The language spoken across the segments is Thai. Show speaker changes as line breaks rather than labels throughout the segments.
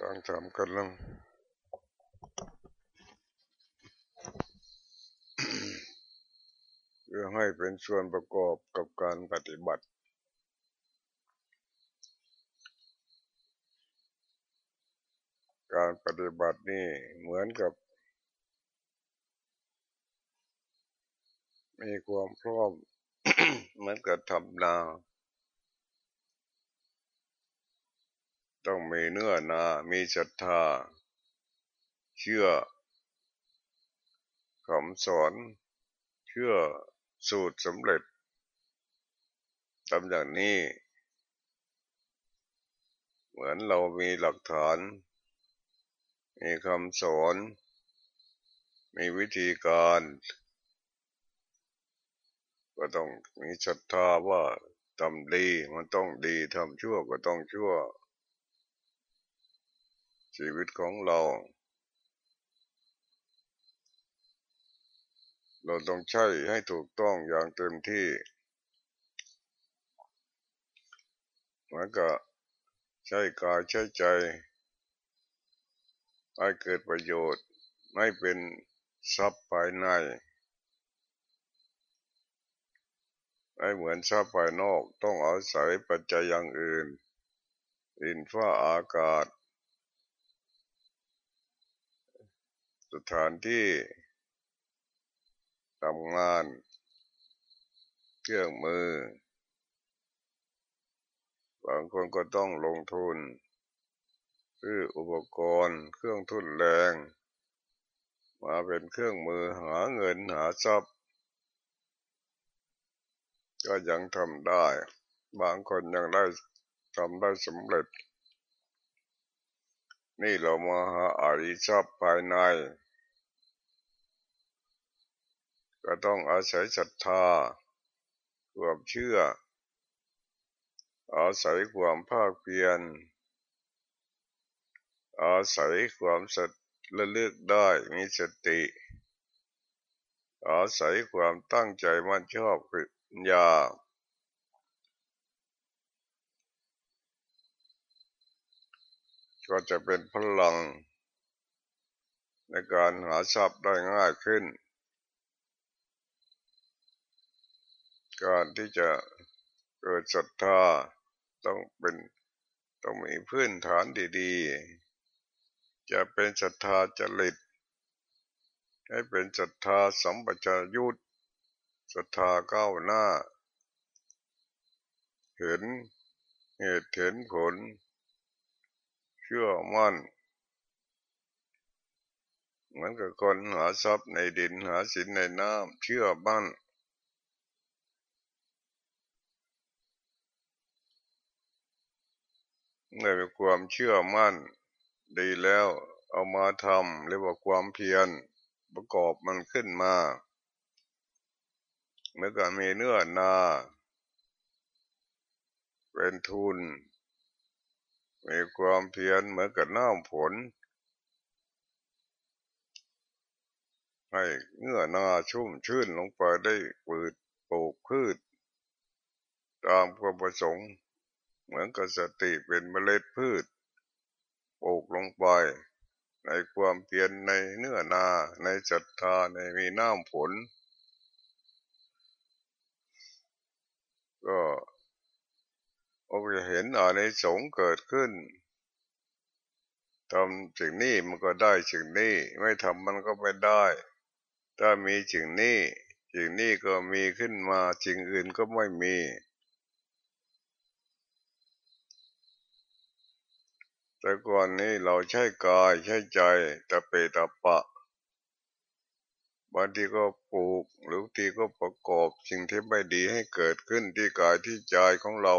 การทำกันแล้วเพื่อให้เป็นส่วนประกอบกับการปฏิบัติ การปฏิบัตินี่เหมือนกับ มีความพร้อมเหมือนกับทำนา ต้องมีเนื้อนา มีศรัทธา เชื่อคำสอน เชื่อสูตรสำเร็จทำอย่างนี้ เหมือนเรามีหลักฐาน มีคำสอน มีวิธีการ ก็ต้องมีศรัทธาว่าทำดีมันต้องดีทำชั่วก็ต้องชั่ว ชีวิตของเรา เราต้องใช้ให้ถูกต้องอย่างเต็มที่มือนกับใช้กายใช้ใจให้เกิดประโยชน์ไม่เป็นทรัพย์ภายในไม่เหมือนทรัพย์ภายนอกต้องอาศัยปัจจัยอย่างอื่นดินฟ้าอากาศ สถานที่ทำงาน เครื่องมือ บางคนก็ต้องลงทุนซื้ออุปกรณ์ เครื่องทุนแรง มาเป็นเครื่องมือหาเงินหาทรัพย์ก็ยังทำได้ บางคนยังได้ทำได้สำเร็จ นี่เรามาหาอาริทรัพย์ภายใน ก็ต้องอาศัยศรัทธา ความเชื่อ อาศัยความภาคเพียร อาศัยความสัตระลึกได้มีสติ อาศัยความตั้งใจมั่นชอบปัญญาก็จะเป็นพลังในการหาทรัพย์ได้ง่ายขึ้น การที่จะเกิดศรัทธาต้องเป็นต้องมีพื้นฐานดีๆ จะเป็นศรัทธาจริต ให้เป็นศรัทธาสัมปชัญยุตศรัทธาก้าวหน้า เห็นเหตุเห็นผล เชื่อมั่นเหมือนกับคนหาทรัพย์ในดินหาสินในน้ำเชื่อมั่น เมื่อมีความเชื่อมั่นดีแล้วเอามาทำเรียกว่าความเพียรประกอบมันขึ้นมาเมื่อก็มีเนื้อนาเป็นทุน มีความเพียรเหมือนกับน้ำฝนให้เนื้อนาชุ่มชื่นลงไปได้ปืดปลูกพืช ตามความประสงค์ เหมือนกับสติเป็นเมล็ดพืชปลูกลงไป ในความเพียรในเนื้อนา ในศรัทธาในมีน้ำผล ก็โอจะเห็นอะไรสงเกิดขึ้นทำสิ่งนี้มันก็ได้สิ่งนี้ ไม่ทำมันก็ไม่ได้ ถ้ามีสิ่งนี้สิ่งนี้ก็มีขึ้นมาสิ่งอื่นก็ไม่มี แต่ก่อนนี้เราใช้กายใช้ใจตะเปตะปะบางทีก็ปลูกหรือบางทีก็ประกอบสิ่งที่ไม่ดีให้เกิดขึ้นที่กายที่ใจของเรา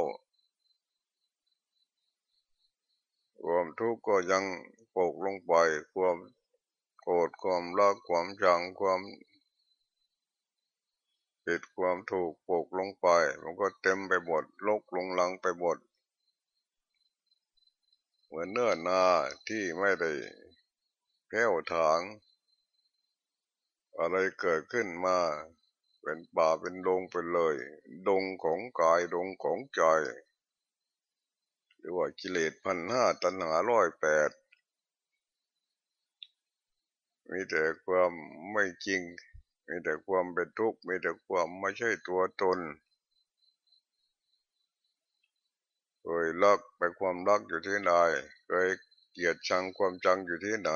ความทุกข์ก็ยังปลูกลงไป ความโกรธความรักความชังความผิดความถูกปลูกลงไป มันก็เต็มไปหมดลกลงลังไปหมด เหมือนเนื้อนาที่ไม่ได้แผ้วถาง อะไรเกิดขึ้นมา เป็นป่าเป็นดงไปเลย ดงของกายดงของใจ หรือว่ากิเลสพันห้าตัณหาร้อยแปดมีแต่ความไม่จริง มีแต่ความเป็นทุกข์ มีแต่ความไม่ใช่ตัวตน เคยรักไปความรักอยู่ที่ไหนเคยเกลียดชังความจังอยู่ที่ไหน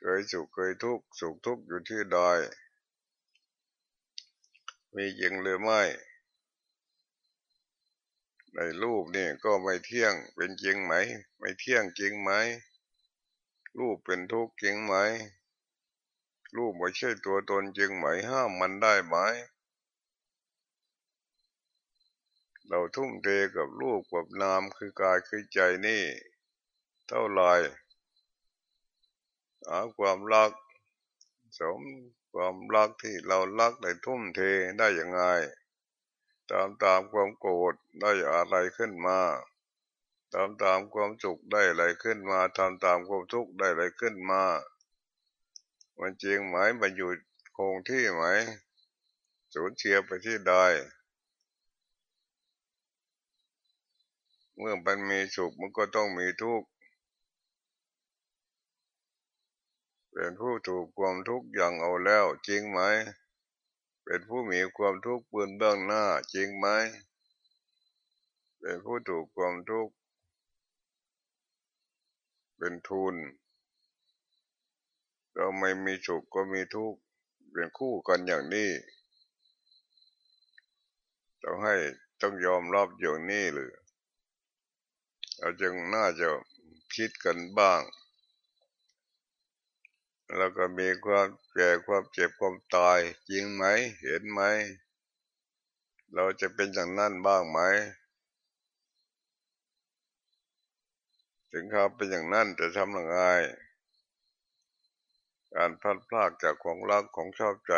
เคยสุขเคยทุกข์สุขทุกข์อยู่ที่ใดมีจริงหรือไม่ ในรูปนี่ก็ไม่เที่ยงเป็นจริงไหม ไม่เที่ยงจริงไหม รูปเป็นทุกข์จริงไหม รูปไม่ใช่ตัวตนจริงไหม ห้ามมันได้ไหม เราทุ่มเทกับรูปกับนามคือกายคือใจนี่ เท่าไรหาความรัก สมความรักที่เรารักได้ทุ่มเทได้ยังไง ตามตามความโกรธได้อะไรขึ้นมาตามตามความสุขได้อะไรขึ้นมาตามตามความทุกข์ได้อะไรขึ้นมามันจริงไหมมันอยู่คงที่ไหมสูญเสียไปที่ใด เมื่อมันมีสุขมันก็ต้องมีทุกข์เป็นผู้ถูกความทุกข์อย่างเอาแล้ว จริงไหม เป็นผู้มีความทุกข์ปืนเบื้องหน้า จริงไหม เป็นผู้ถูกความทุกข์เป็นทุน เราไม่มีสุขก็มีทุกข์เป็นคู่กันอย่างนี้ต้องให้ต้องยอมรับอย่างนี้หรือ เราจึงน่าจะคิดกันบ้าง แล้วก็มีความแก่ความเจ็บความตาย จริงไหม เห็นไหม เราจะเป็นอย่างนั้นบ้างไหม ถึงเขาเป็นอย่างนั้นจะทำยังไงการพลัดพรากจากของรักของชอบใจ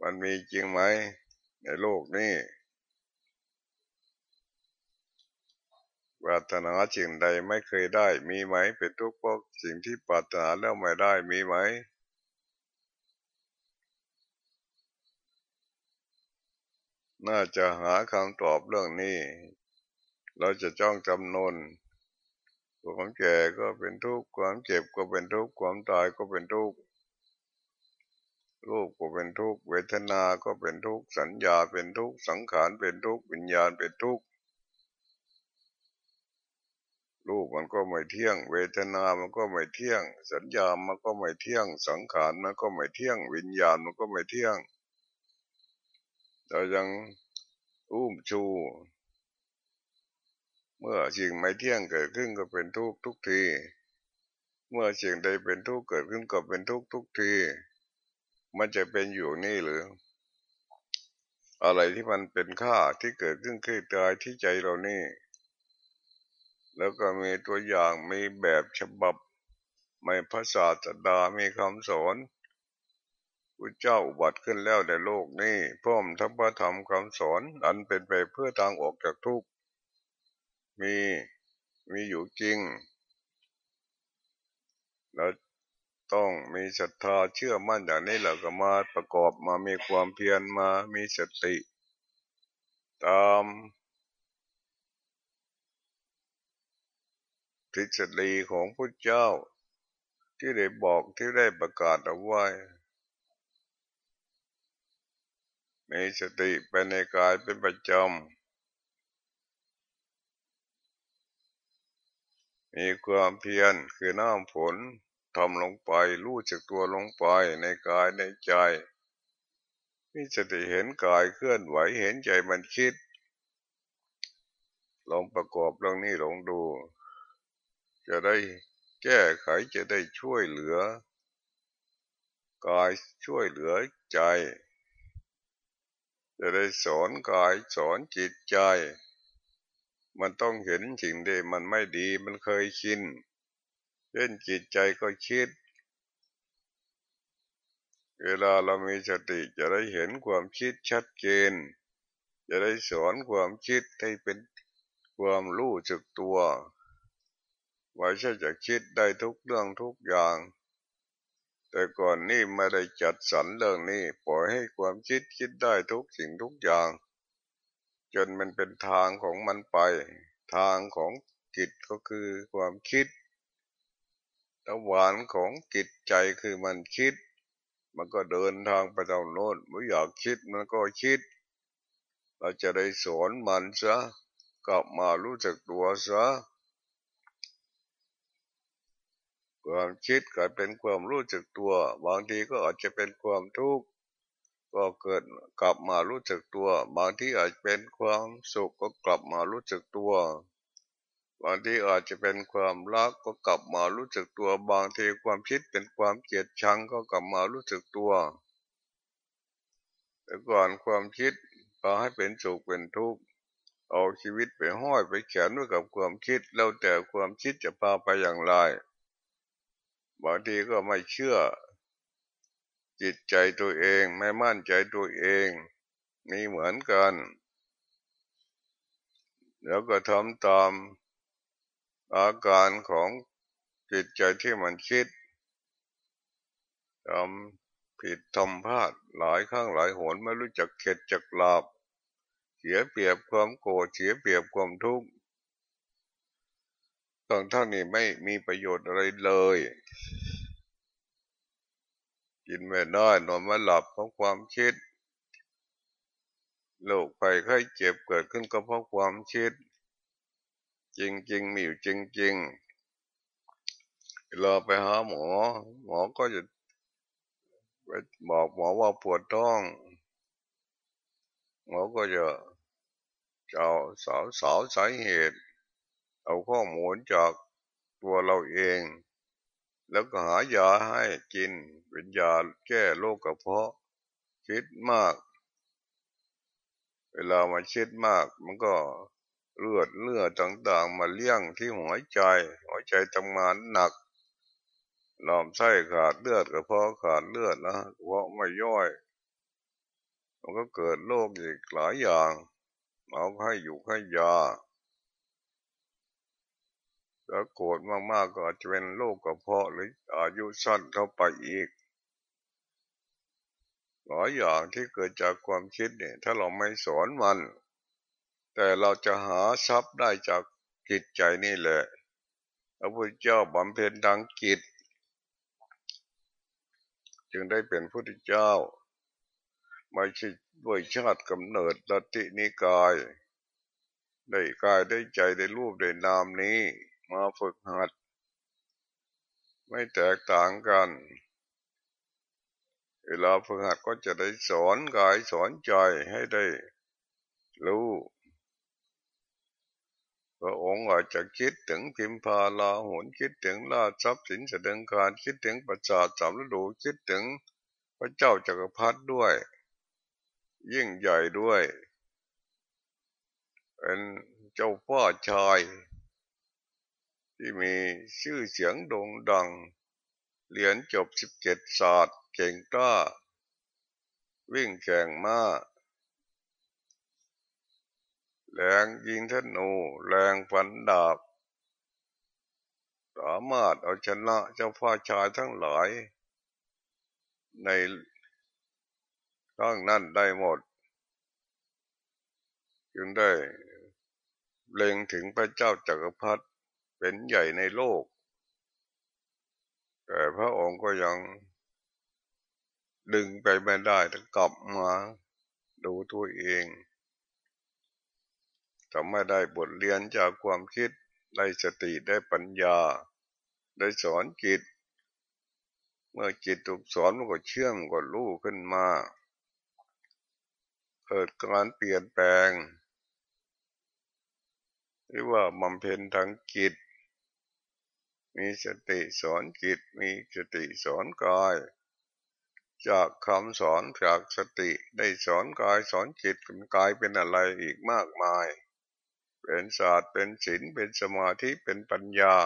มันมีจริงไหม ในโลกนี้ ปรารถนาสิ่งใดไม่เคยได้มีไหม เป็นทุกข์เพราะสิ่งที่ปรารถนาแล้วไม่ได้มีไหมน่าจะหาคำตอบเรื่องนี้ เราจะจ้องจำนนความแก่ก็เป็นทุกข์ความเจ็บก็เป็นทุกข์ความตายก็เป็นทุกข์รูปก็เป็นทุกข์เวทนา ก็เป็นทุกข์สัญญาเป็นทุกข์สังขารเป็นทุกข์วิญญาณเป็นทุกข์ รูปมันก็ไม่เที่ยง เวทนามันก็ไม่เที่ยง สัญญามันก็ไม่เที่ยง สังขารมันก็ไม่เที่ยง วิญญาณมันก็ไม่เที่ยงเรายังอุ้มชู เมื่อสิ่งไม่เที่ยงเกิดขึ้นก็เป็นทุกทุกที เมื่อสิ่งใดเป็นทุกข์เกิดขึ้นก็เป็นทุกทุกที มันจะเป็นอยู่นี่หรือ อะไรที่มันเป็นค่าที่เกิดขึ้นคือตายที่ใจเรานี่ แล้วก็มีตัวอย่างมีแบบฉบับไม่ภาษาจดามีคำสอนพระเจ้าอุบัติขึ้นแล้วในโลกนี้พร้อมทั้งพระธรรมคำสอน อันเป็นไปเพื่อทางออกจากทุกข์มีมีอยู่จริงเราต้องมีศรัทธาเชื่อมั่นอย่างนี้เราก็มาประกอบมามีความเพียรมามีสติ ตาม ทฤษฎีของพระเจ้า ที่ได้บอกที่ได้ประกาศเอาไว้มีสติเป็นในกายเป็นประจำ มีความเพียรคือน้ำฝนทำลงไปรู้จักตัวลงไปในกายในใจ มีสติเห็นกายเคลื่อนไหวเห็นใจมันคิด ลองประกอบเรื่องนี้ลองดู จะได้แก้ไขจะได้ช่วยเหลือกายช่วยเหลือใจ จะได้สอนกายสอนจิตใจ มันต้องเห็นสิ่งใดมันไม่ดีมันเคยชินเล่นจิตใจก็คิด เวลาเรามีสติจะได้เห็นความคิดชัดเจน จะได้สอนความคิดให้เป็นความรู้จักตัว ไม่ใช่จะคิดได้ทุกเรื่องทุกอย่าง แต่ก่อนนี่ไม่ได้จัดสรรเรื่องนี้ปล่อยให้ความคิดคิดได้ทุกสิ่งทุกอย่าง จนมันเป็นทางของมันไป ทางของจิตก็คือความคิดตะหวานของจิตใจคือมันคิด มันก็เดินทางไปตามโน้นไม่อยากคิดมันก็คิด เราจะได้สอนมันซะกลับมารู้จักตัวซะ ความคิดกลายเป็นความรู้จักตัวบางทีก็อาจจะเป็นความทุกข์ก็เกิดกลับมารู้จักตัว บางทีอาจเป็นความสุขก็กลับมารู้จักตัว บางทีอาจจะเป็นความรักก็กลับมารู้จักตัว บางทีความคิดเป็นความเกลียดชังก็กลับมารู้จักตัว แต่ก่อนความคิดพาให้เป็นสุขเป็นทุกข์เอาชีวิตไปห้อยไปเขียนไว้กับความคิดแล้วแต่ความคิดจะพาไปอย่างไร บางทีก็ไม่เชื่อ จิตใจตัวเองไม่มั่นใจตัวเองนี่เหมือนกัน แล้วก็ทำตามอาการของจิตใจที่มันคิดทำผิดทำพลาดหลายครั้งหลายหนไม่รู้จักเข็ดจักลาบเสียเปรียบความโกรธเสียเปรียบความทุกข์ ตอนท่านนี้ไม่มีประโยชน์อะไรเลย กินไม่ได้นอนไม่หลับเพราะความคิดโรคภัยไข้เจ็บเกิดขึ้นก็เพราะความคิด จริง ๆ มีอยู่จริงๆเราไปหาหมอ หมอก็จะไปบอกหมอว่าปวดท้อง หมอก็จะเจ้าสาวสาวสาเหตุ เอาข้อมูลจากตัวเราเอง แล้วก็หายาให้กินเป็นยาแก้โรคกระเพาะคิดมาก เวลามาคิดมากมันก็เลือดเลือดต่างๆ มาเลี้ยงที่หัวใจ หัวใจทำงานหนักลอมไส้ขาดเลือดกระเพาะขาดเลือดนะเพราะไม่ย่อย มันก็เกิดโรคอีกหลายอย่าง เอาให้อยู่ให้ยา แล้วโกรธมากๆก็อาจจะเป็นโรคกระเพาะหรืออายุสั้นเข้าไปอีกหลายอย่างที่เกิดจากความคิดเนี่ย ถ้าเราไม่สอนมัน แต่เราจะหาทรัพย์ได้จากจิตใจนี่แหละพระพุทธเจ้าบำเพ็ญทางจิต จึงได้เป็นพระพุทธเจ้า ไม่ใช่ด้วยชาติกำเนิดลัทธินิกาย ได้กายได้ใจได้รูปได้นามนี้ มาฝึกหัด ไม่แตกต่างกัน เวลาฝึกหัดก็จะได้สอนกายสอนใจให้ได้รู้พระองค์อาจจะคิดถึงพิมพาลาหุนคิดถึงลาทรัพย์สินแสดงการคิดถึงประสาทสามฤดูคิดถึงพระเจ้าจักรพรรดิด้วย ยิ่งใหญ่ด้วย เป็นเจ้าพ่อชาย ที่มีชื่อเสียงโด่งดัง เหรียนจบสิบเจ็ดศาสตร์เก่งกล้า วิ่งแข่งมาแรงยิงธนูแรงฟันดาบ สามารถเอาชนะเจ้าพ่อชายทั้งหลาย ในข้งนั้นได้หมด จึงได้เล็งถึงพระเจ้าจักรพรรดิ เป็นใหญ่ในโลก แต่พระองค์ก็ยังดึงไปไม่ได้ต้องกลับมาดูตัวเองทำไม่ได้บทเรียนจากความคิด ได้สติได้ปัญญา ได้สอนจิต เมื่อจิตถูกสอนมันก็เชื่อมก็รู้ขึ้นมา เกิดการเปลี่ยนแปลง หรือว่าบำเพ็ญทางจิต มีสติสอนจิต มีสติสอนกาย จากคำสอนจากสติได้สอนกายสอนจิตกายเป็นอะไรอีกมากมาย เป็นศาสตร์เป็นศิลป์เป็นสมาธิเป็นปัญญา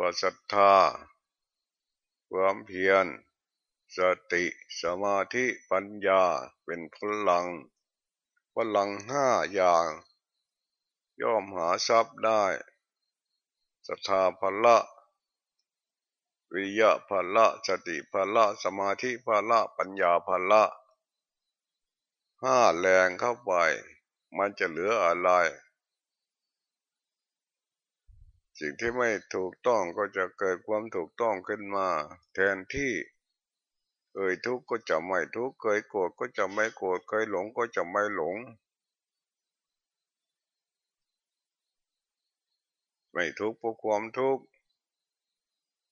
ว่าศรัทธา ความเพียร สติสมาธิปัญญาเป็นพลังพลังห้าอย่าง ย่อมหาทรัพย์ได้ศรัทธาพละวิยะพละสติพละสมาธิพละปัญญาพละห้าแรงเข้าไป มันจะเหลืออะไร สิ่งที่ไม่ถูกต้องก็จะเกิดความถูกต้องขึ้นมา แทนที่เคยทุกข์ก็จะไม่ทุกข์เคยโกรธก็จะไม่โกรธเคยหลงก็จะไม่หลง ไม่ทุกข์เพราะความทุกข์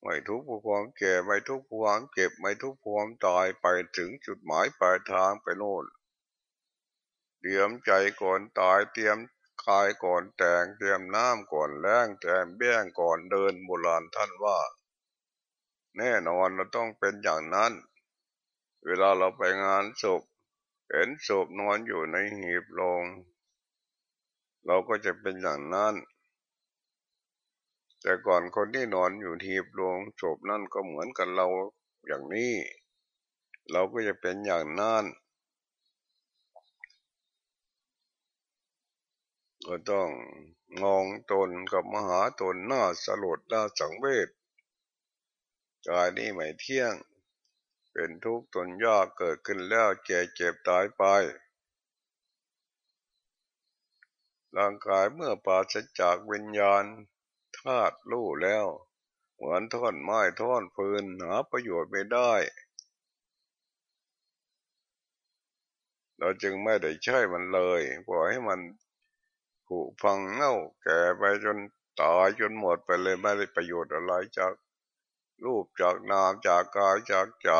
ไม่ทุกข์เพราะความแก่ไม่ทุกข์เพราะความเก็บไม่ทุกข์เพราะความตายไปถึงจุดหมายปลายทางไปโน่นเตรียมใจก่อนตายเตรียมกายก่อนแต่งเตรียมน้ำก่อนแล้งเตรียมแบ้งก่อนเดินโบราณท่านว่า แน่นอนเราต้องเป็นอย่างนั้น เวลาเราไปงานศพเห็นศพนอนอยู่ในหีบลง เราก็จะเป็นอย่างนั้น แต่ก่อนคนที่นอนอยู่ทีบลงศพนั่นก็เหมือนกันเราอย่างนี้ เราก็จะเป็นอย่างนั้นก็ต้องมองตนกับมหาตนหน้าสลดหน้าสังเวชกายนี้ไม่เที่ยง เป็นทุกข์ตนยากเกิดขึ้นแล้วแก่เจ็บตายไป ร่างกายเมื่อปราศจากวิญญาณ ธาตุรู้แล้ว เหมือนท่อนไม้ท่อนฟืนหาประโยชน์ไม่ได้ เราจึงไม่ได้ใช้มันเลยปล่อยให้มันผุพังเน่าแก่ไปจนตายจนหมดไปเลยไม่ได้ประโยชน์อะไรจากรูปจากนามจากกายจากใจ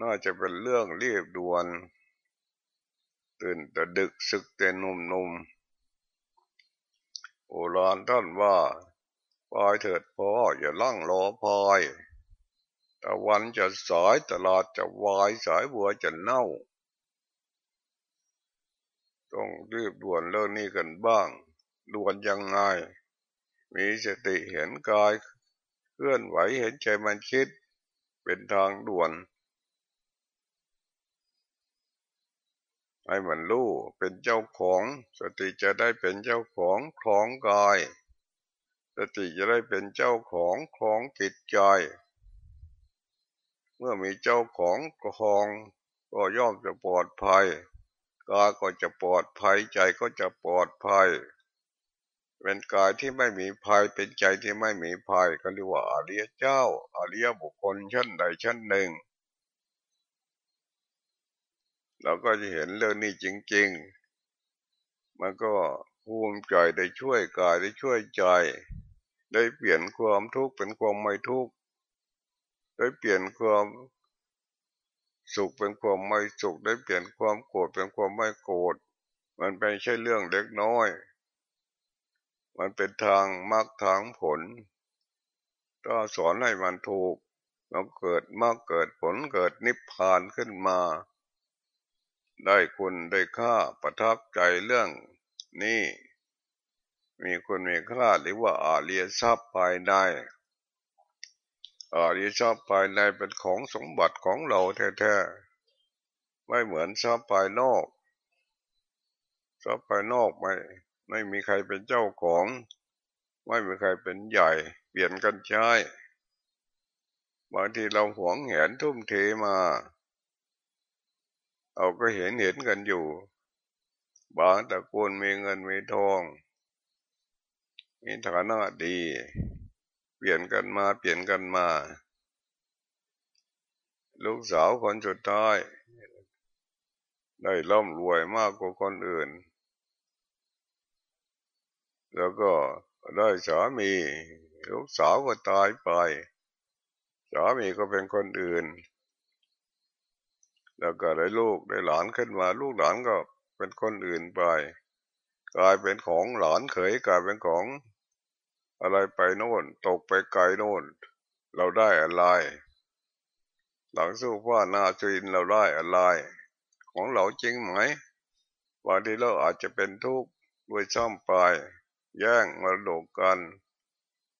น่าจะเป็นเรื่องรีบด่วน ตื่นแต่ดึกสึกแต่นุ่มๆ โอรานท่านว่าปลายเถิดพ่ออย่าลั่งรอพายตะวันจะสายตลาดจะวายสายบัวจะเน่า ต้องรีบด่วนเรื่องนี้กันบ้างด่วนยังไง มีสติเห็นกาย เคลื่อนไหวเห็นใจมันคิด เป็นทางด่วน ให้มันรู้เป็นเจ้าของ สติจะได้เป็นเจ้าของคลองกาย สติจะได้เป็นเจ้าของคลองจิตใจเมื่อมีเจ้าของคลองก็ย่อมจะปลอดภัยกายก็จะปลอดภัยใจก็จะปลอดภัย เป็นกายที่ไม่มีภัยเป็นใจที่ไม่มีภัยก็เรียกว่าอริยเจ้าอริยบุคคลชั้นใดชั้นหนึ่ง เราก็จะเห็นเรื่องนี้จริง ๆ มันก็ภูมิใจได้ช่วยกายได้ช่วยใจ ได้เปลี่ยนความทุกข์เป็นความไม่ทุกข์ได้เปลี่ยนความสุขเป็นความไม่สุขได้เปลี่ยนความโกรธเป็นความไม่โกรธมันเป็นใช่เรื่องเล็กน้อย มันเป็นทางมรรคทางผลก็สอนให้มันถูกเราเกิดมรรคเกิดผลเกิดนิพพานขึ้นมา ได้คุณได้ค่าประทับใจเรื่องนี้มีคุณมีค่าหรือว่าอาเรียทรัพย์ภายในอาเรียทรัพย์ภายในเป็นของสมบัติของเราแท้ๆไม่เหมือนทรัพย์ภายนอกทรัพย์ภายนอกไม่ไม่มีใครเป็นเจ้าของ ไม่มีใครเป็นใหญ่ เปลี่ยนกันใช้บางทีเราหวงแหนทุ่มเทมา เราก็เห็นเห็นกันอยู่ บางตระกูลมีเงินมีทอง มีฐานะดี เปลี่ยนกันมาเปลี่ยนกันมา ลูกสาวคนสุดท้าย ได้ร่ำรวยมากกว่าคนอื่น แล้วก็ได้สามี ลูกสาวก็ตายไป สามีก็เป็นคนอื่น แล้วก็ได้ลูกได้หลานขึ้นมา ลูกหลานก็เป็นคนอื่นไปกลายเป็นของหลานเขยกลายเป็นของ อะไรไปโน่น ตกไปไกลโน่น เราได้อะไร หลังสู้ว่านาจุนเราได้อะไร ของเราจริงไหมวันที่เราอาจจะเป็นทุกข์ด้วยซ้ำไป แย่งมาโดกกัน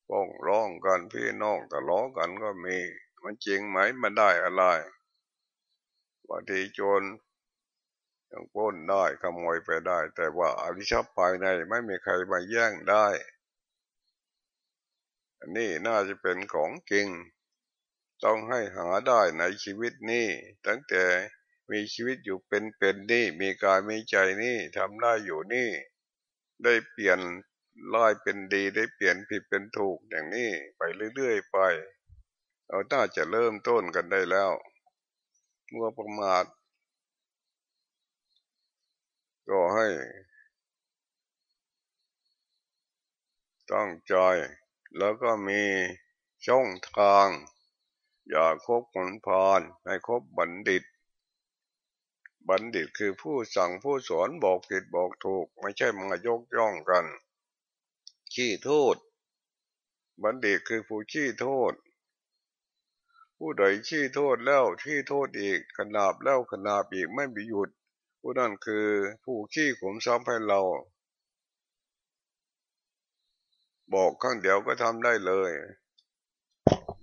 ป้องร้องกันพี่น้องแต่ล้อกันก็มี มันจริงไหมมันได้อะไร บางทีโจรยังป้นได้ขโมยไปได้ แต่ว่าอริชอบภายในไม่มีใครมาแย่งได้ อันนี้น่าจะเป็นของจริง ต้องให้หาได้ในชีวิตนี้ตั้งแต่มีชีวิตอยู่เป็นเป็นนี่มีกายมีใจนี่ทำได้อยู่นี่ ได้เปลี่ยนร้ายเป็นดีได้เปลี่ยนผิดเป็นถูกอย่างนี้ไปเรื่อยๆไป เราน่าจะเริ่มต้นกันได้แล้ว มื่อประมาทก็ให้ตั้งใจ แล้วก็มีช่องทาง อย่าคบคนพาลให้คบบัณฑิต บัณฑิตคือผู้สั่งผู้สอนบอกผิดบอกถูก ไม่ใช่มายกย่องกัน ขี้โทษ บัณฑิตคือผู้ขี้โทษ ผู้ใดขี้โทษแล้วขี้โทษอีกขนาบแล้วขนาบอีกไม่มีหยุด ผู้นั้นคือผู้ขี้ขมซ้ำให้เรา บอกข้างเดียวก็ทำได้เลย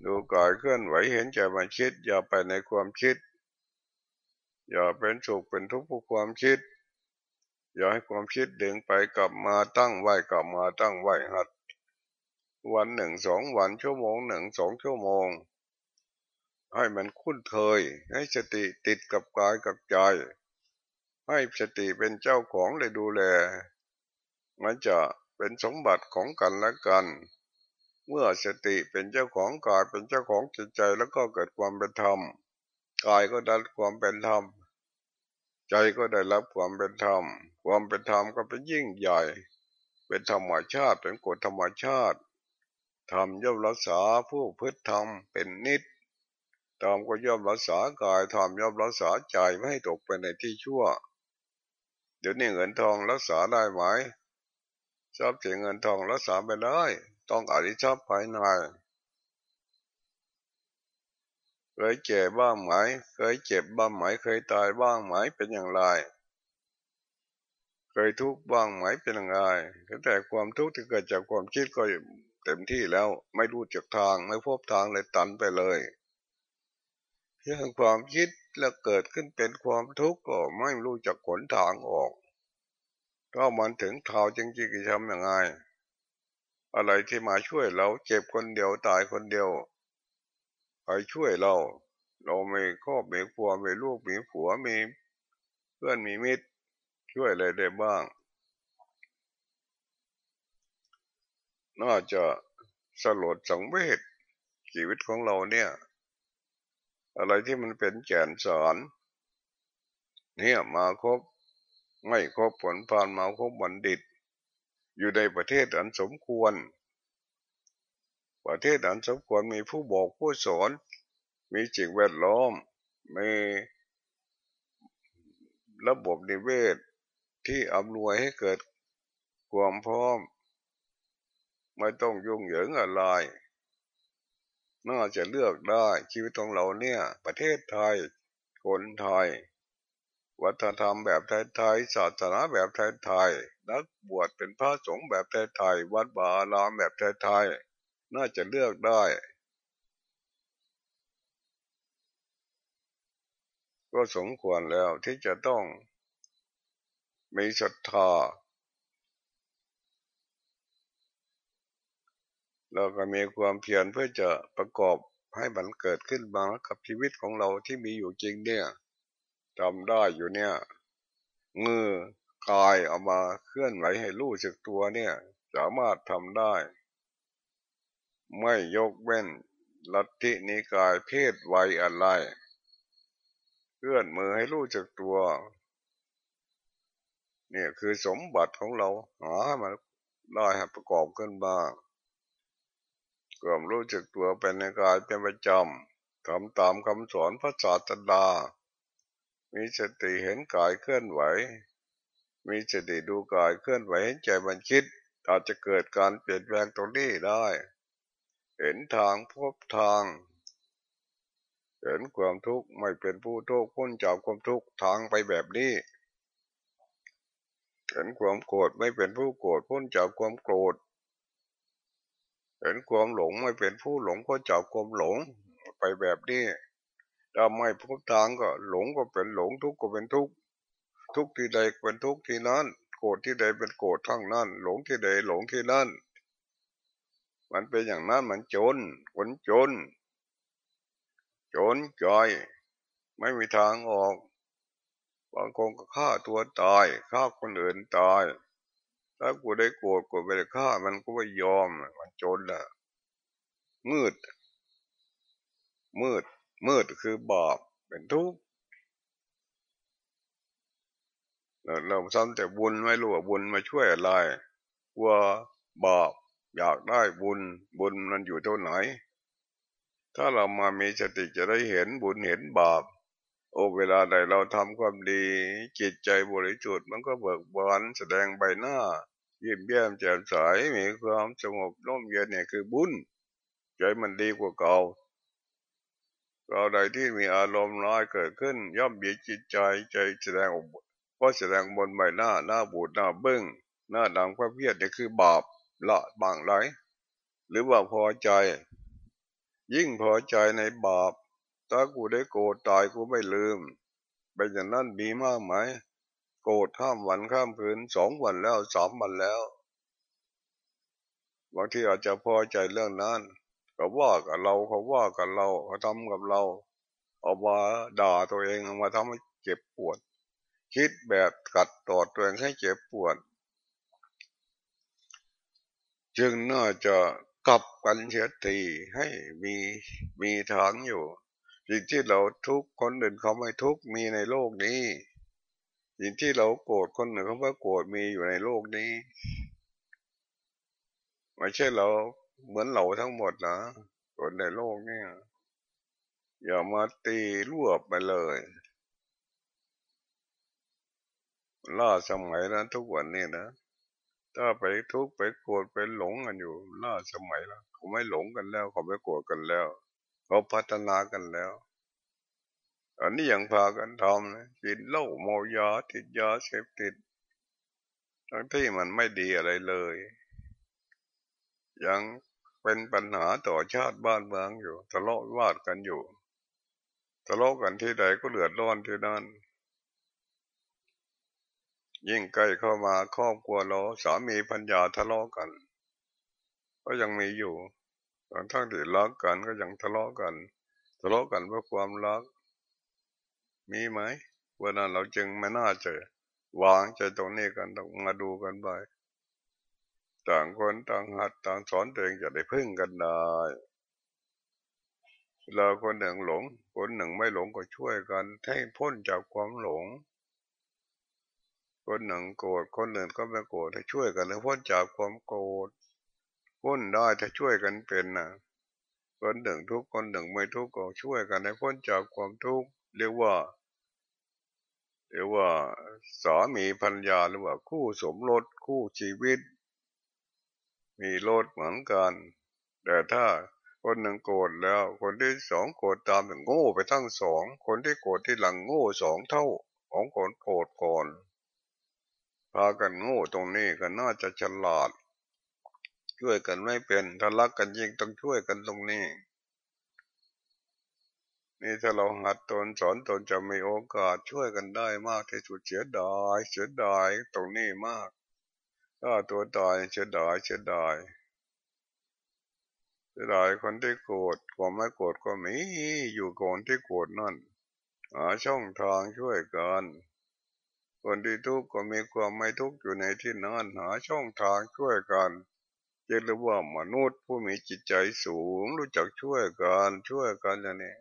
ดูกายเคลื่อนไหวเห็นใจมันคิด อย่าไปในความคิด อย่าเป็นสุขเป็นทุกข์เพราะความคิด อย่าให้ความคิดดึงไปกลับมาตั้งไว้กลับมาตั้งไว้หัด วันหนึ่งสองวันชั่วโมงหนึ่งสองชั่วโมง ให้มันคุ้นเคย ให้สติติดกับกายกับใจ ให้สติเป็นเจ้าของเลยดูแล มันจะเป็นสมบัติของกันและกัน เมื่อสติเป็นเจ้าของกายเป็นเจ้าของจิตใจแล้วก็เกิดความเป็นธรรมกายก็ได้ความเป็นธรรมใจก็ได้รับความเป็นธรรมความเป็นธรรมก็เป็นยิ่งใหญ่ เป็นธรรมชาติเป็นกฎธรรมชาติธรรมย่อมรักษาผู้พืชธรรมเป็นนิด ธรรมก็ย่อมรักษากายธรรมย่อมรักษาใจไม่ให้ตกไปในที่ชั่ว เดี๋ยวนี้เงินทองรักษาได้ไหมทรัพย์สินเงินทองรักษาไม่ได้ ต้องอริชอบภายในเคยเจ็บบ้างไหม เคยเจ็บบ้างไหม เคยตายบ้างไหม เป็นอย่างไร เคยทุกข์บ้างไหม เป็นอย่างไรแต่ความทุกข์ที่เกิดจากความคิดก็เต็มที่แล้ว ไม่รู้จักทาง ไม่พบทางเลยตันไปเลย เพียงความคิดแล้วเกิดขึ้นเป็นความทุกข์ก็ไม่รู้จักขนทางออกถ้ามันถึงท้าจริงๆจะทำยังไงอะไรที่มาช่วยเราเจ็บคนเดียวตายคนเดียวใครช่วยเรา เราไม่ครอบมีครัวมีลูกมีผัวมีเพื่อนมีมิตร ช่วยอะไรได้บ้าง น่าจะสลดสังเวชชีวิตของเราเนี่ย อะไรที่มันเป็นแก่นสารเนี่ยมาครบไม่ครบผลผ่านมาครบบัณฑิต อยู่ในประเทศอันสมควร ประเทศอันสมควรมีผู้บอกผู้สอน มีจิงแวดล้อม มีระบบนิเวศที่อำนวยให้เกิดความพร้อม ไม่ต้องยุ่งเหยิงอะไร น่าจะเลือกได้ชีวิตของเราเนี่ย ประเทศไทย คนไทย วัฒนธรรมแบบไทยๆศาสนาแบบไทยๆนักบวชเป็นพระสงฆ์แบบไทยๆวัดบาลามแบบไทยๆน่าจะเลือกได้ก็สมควรแล้วที่จะต้องมีศรัทธา เราก็มีความเพียรเพื่อจะประกอบให้มันเกิดขึ้นมากับชีวิตของเราที่มีอยู่จริงเนี่ยทำได้อยู่เนี่ยมือกายเอามาเคลื่อนไหวให้รู้สึกตัวเนี่ย สามารถทำได้ ไม่ยกเว้นลัทธินิกายเพศไวัยอะไรเคลื่อนมือให้รู้จักตัว เนี่ยคือสมบัติของเราหามาได้ประกอบขึ้นบ้าง ความรู้จักตัวเป็นในกายเป็นประจำทำตามคำสอนพระศาสดา มีสติเห็นกายเคลื่อนไหว มีสติดูกายเคลื่อนไหวเห็นใจมันคิด อาจจะเกิดการเปลี่ยนแปลงตรงนี้ได้ เห็นทางพบทาง เห็นความทุกข์ไม่เป็นผู้ทุกข์พ้นจากความทุกข์ทางไปแบบนี้เห็นความโกรธไม่เป็นผู้โกรธพ้นจากความโกรธ เห็นความหลงไม่เป็นผู้หลงพ้นจากความหลงไปแบบนี้ถ้าไม่พบทางก็หลงก็เป็นหลงทุกข์ก็เป็นทุกข์ทุกข์ที่ใดเป็นทุกข์ที่นั้น โกรธที่ใดเป็นโกรธทั้งนั้น หลงที่ใดหลงที่นั้นมันเป็นอย่างนั้นมันจนคนจน จนจอย ไม่มีทางออกบางคนก็ฆ่าตัวตายฆ่าคนอื่นตาย ถ้ากูได้โกรธกูไปฆ่ามันก็ไม่ยอม มันจนละมืด มืด มืดคือบาปเป็นทุกข์เราทำแต่บุญไม่รู้ว่าบุญมาช่วยอะไรว่าบาปอยากได้บุญ บุญมันอยู่ตรงไหน ถ้าเรามามีสติจะได้เห็นบุญเห็นบาปโอ้เวลาใดเราทำความดี จิตใจบริสุทธิ์มันก็เบิกบานแสดงใบหน้า ยิ้มแย้มแจ่มใสมีความสงบร่มเย็นเนี่ยคือบุญใจมันดีกว่าเก่าเราใดที่มีอารมณ์ร้ายเกิดขึ้น ย่อมบีจิตใจใจแสดงออกก็แสดงบนใบหน้าหน้าบูดหน้าเบิ้งหน้าดังพระเพียรนี่คือบาปละบางไรหรือว่าพอใจ ยิ่งพอใจในบาปถ้ากูได้โกรธตายกูไม่ลืมเป็นอย่างนั้นมีมากไหม โกรธข้ามวันข้ามคืนสองวันแล้วสามวันแล้วบางทีอาจจะพอใจเรื่องนั้นเขาว่ากับเราเขาว่ากับเราเขาทำกับเราเอามาด่าตัวเองเอามาทำให้เจ็บปวด คิดแบบกัดตอดตัวเองให้เจ็บปวด จึงน่าจะกลับกันเสียทีให้มีมีทางอยู่สิ่งที่เราทุกคนอื่นเขาไม่ทุกมีในโลกนี้ สิ่งที่เราโกรธคนอื่นเขาไม่โกรธมีอยู่ในโลกนี้ไม่ใช่เราเหมือนเราทั้งหมดนะคนในโลกนี่อย่ามาตีรวบไปเลยล่าสมัยนั้นทุกวันนี้นะถ้าไปทุกไปโกรธไปหลงกันอยู่ล่าสมัยแล้วเขาไม่หลงกันแล้ว เขาไม่โกรธกันแล้ว เขาพัฒนากันแล้ว อันนี้ยังพากันทำนะกินเหล้าเมายาติดยาเสพติด ทั้งที่มันไม่ดีอะไรเลย ยังเป็นปัญหาต่อชาติบ้านเมืองอยู่ทะเลาะวาดกันอยู่ทะเลาะกันที่ใดก็เลือดร้อนที่นั่นยิ่งใกล้เข้ามาครอบครัวเราสามีพัญญาทะเลาะกัน ก็ยังมีอยู่ตอนทั้งที่รักกันก็ยังทะเลาะกัน ทะเลาะกันเพราะความรัก มีไหมวันนั้นเราจึงไม่น่าเจอวางใจตรงนี้กันต้องมาดูกันไปต่างคนต่างหัดต่างสอนตัวเองจะได้พึ่งกันได้เราคนหนึ่งหลง คนหนึ่งไม่หลงก็ช่วยกัน ให้พ้นจากความหลง คนหนึ่งโกรธคนหนึ่งก็ไม่โกรธถ้าช่วยกันแล้วพ้นจากความโกรธพ้นได้ถ้าช่วยกันเป็นนะคนหนึ่งทุกคนหนึ่งไม่ทุกก็ช่วยกันให้พ้นจากความทุกข์เรียกว่า เรียกว่าสามีพัญญาหรือว่าคู่สมรสคู่ชีวิต มีรถเหมือนกัน แต่ถ้าคนหนึ่งโกรธแล้ว คนที่สองโกรธตามถึงโง่ไปทั้งสอง คนที่โกรธที่หลังโง่สองเท่าของคนโกรธก่อนพากันโง่ตรงนี้ก็น่าจะฉลาด ช่วยกันไม่เป็นถ้ารักกันยิ่งต้องช่วยกันตรงนี้ นี่ถ้าเราหัดตนสอนตนจะมีโอกาสช่วยกันได้มากที่สุดเสียดายเสียดายตรงนี้มากถ้าตัวตายเสียดายเสียดายเสียดายคนที่โกรธความไม่โกรธก็มีอยู่ก่อนที่โกรธนั่นหาช่องทางช่วยกันคนที่ทุกข์ก็มีความไม่ทุกข์อยู่ในที่นั้นหาช่องทางช่วยกันเรียกว่ามนุษย์ผู้มีจิตใจสูงรู้จักช่วยกันช่วยกันอย่างนี้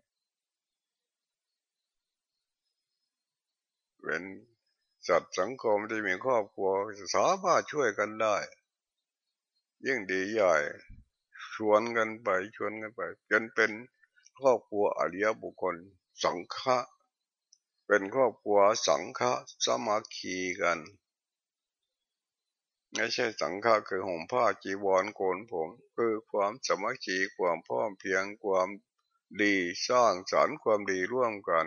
เป็นสัตว์สังคมที่มีครอบครัวสามารถช่วยกันได้ ยิ่งดีใหญ่ชวนกันไปชวนกันไป จนเป็นครอบครัวอริยบุคคลสังฆะเป็นครอบครัวสังฆะสมาคีกัน ไม่ใช่สังฆะคือห่มผ้าจีวรโกนผม คือความสมัคคีความพร้อมเพียงความดีสร้างสรรค์ความดีร่วมกัน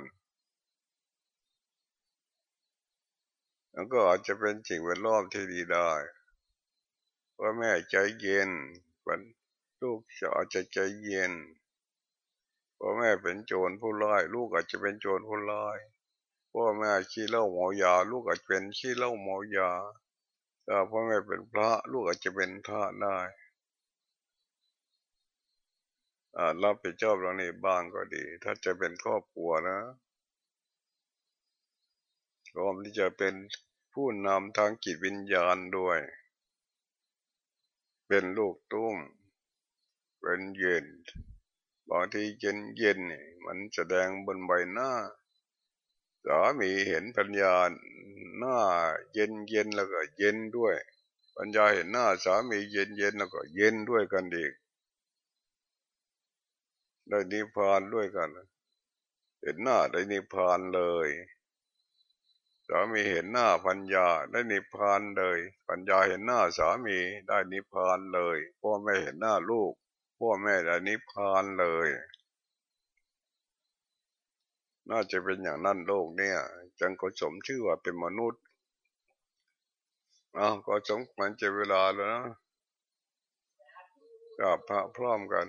แล้วก็อาจจะเป็นสิ่งแวดล้อมที่ดีได้ว่าแม่ใจเย็นวันลูกจะอาจจะใจเย็นพ่อแม่เป็นโจรผู้ร้ายลูกอาจจะเป็นโจรผู้ร้ายพ่อแม่ขี้เล้าเมายา ลูกอาจเป็นขี้เล้าเมายาถ้าพ่อแม่เป็นพระลูกอาจจะเป็นพระได้รับผิดชอบเรื่องนี้บ้างก็ดี ถ้าจะเป็นครอบครัวนะ ร้อมที่จะเป็นผู้นำทางจิตวิญญาณด้วย เป็นลูกตุ้มเป็นเย็นบางทีเย็นเย็นมันแสดงบนใบหน้าสามีเห็นปัญญาหน้าเย็นเย็นแล้วก็เย็นด้วย ปัญญาเห็นหน้าสามีเย็นเย็นแล้วก็เย็นด้วยกันอีกได้นิพพานด้วยกัน เห็นหน้าได้นิพพานเลย สามีเห็นหน้าปัญญาได้นิพพานเลย ปัญญาเห็นหน้าสามีได้นิพพานเลย พ่อแม่เห็นหน้าลูก พ่อแม่ได้นิพพานเลย น่าจะเป็นอย่างนั้นโลกเนี่ย จังก็สมชื่อว่าเป็นมนุษย์อ้าวก็สมควรจะเวลาแล้วนะกับพระพร้อมกัน